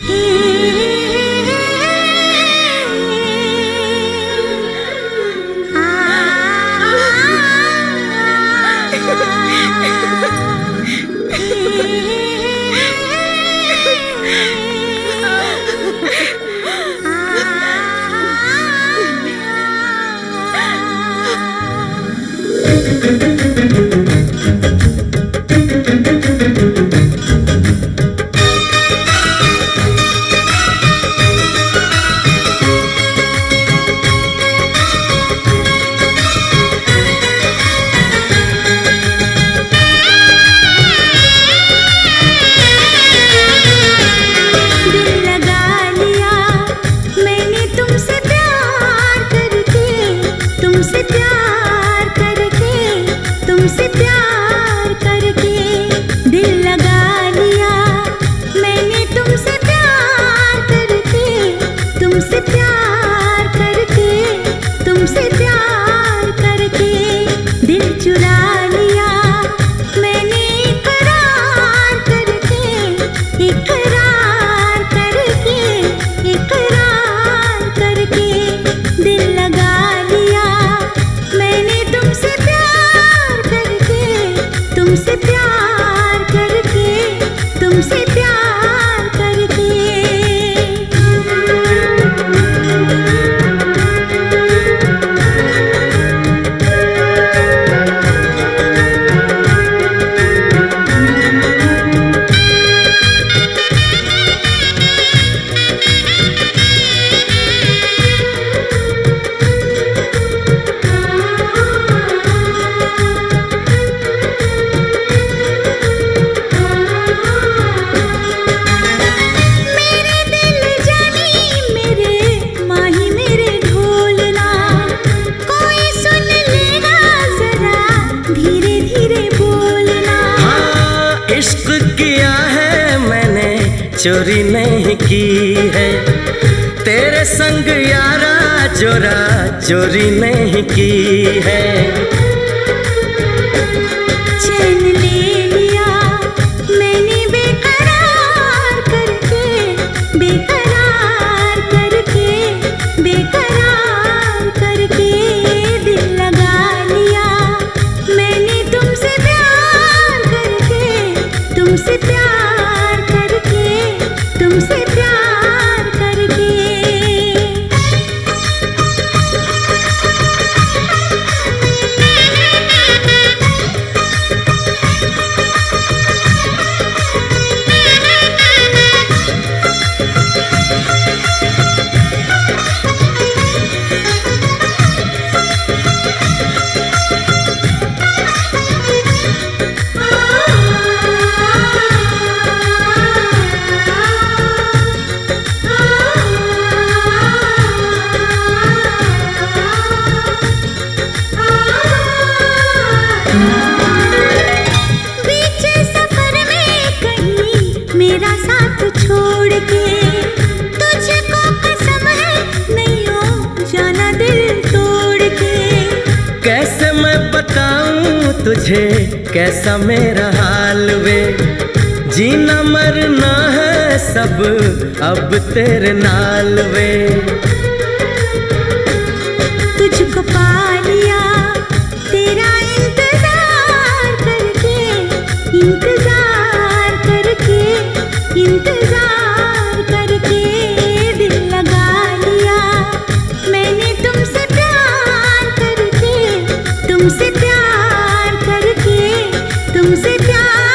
Hmm. चोरी नहीं की है। तेरे संग यारा चोरा चोरी नहीं की है। तुझे कैसा मेरा हाल वे? जीना मरना है सब अब तेरे नाल वे। प्यार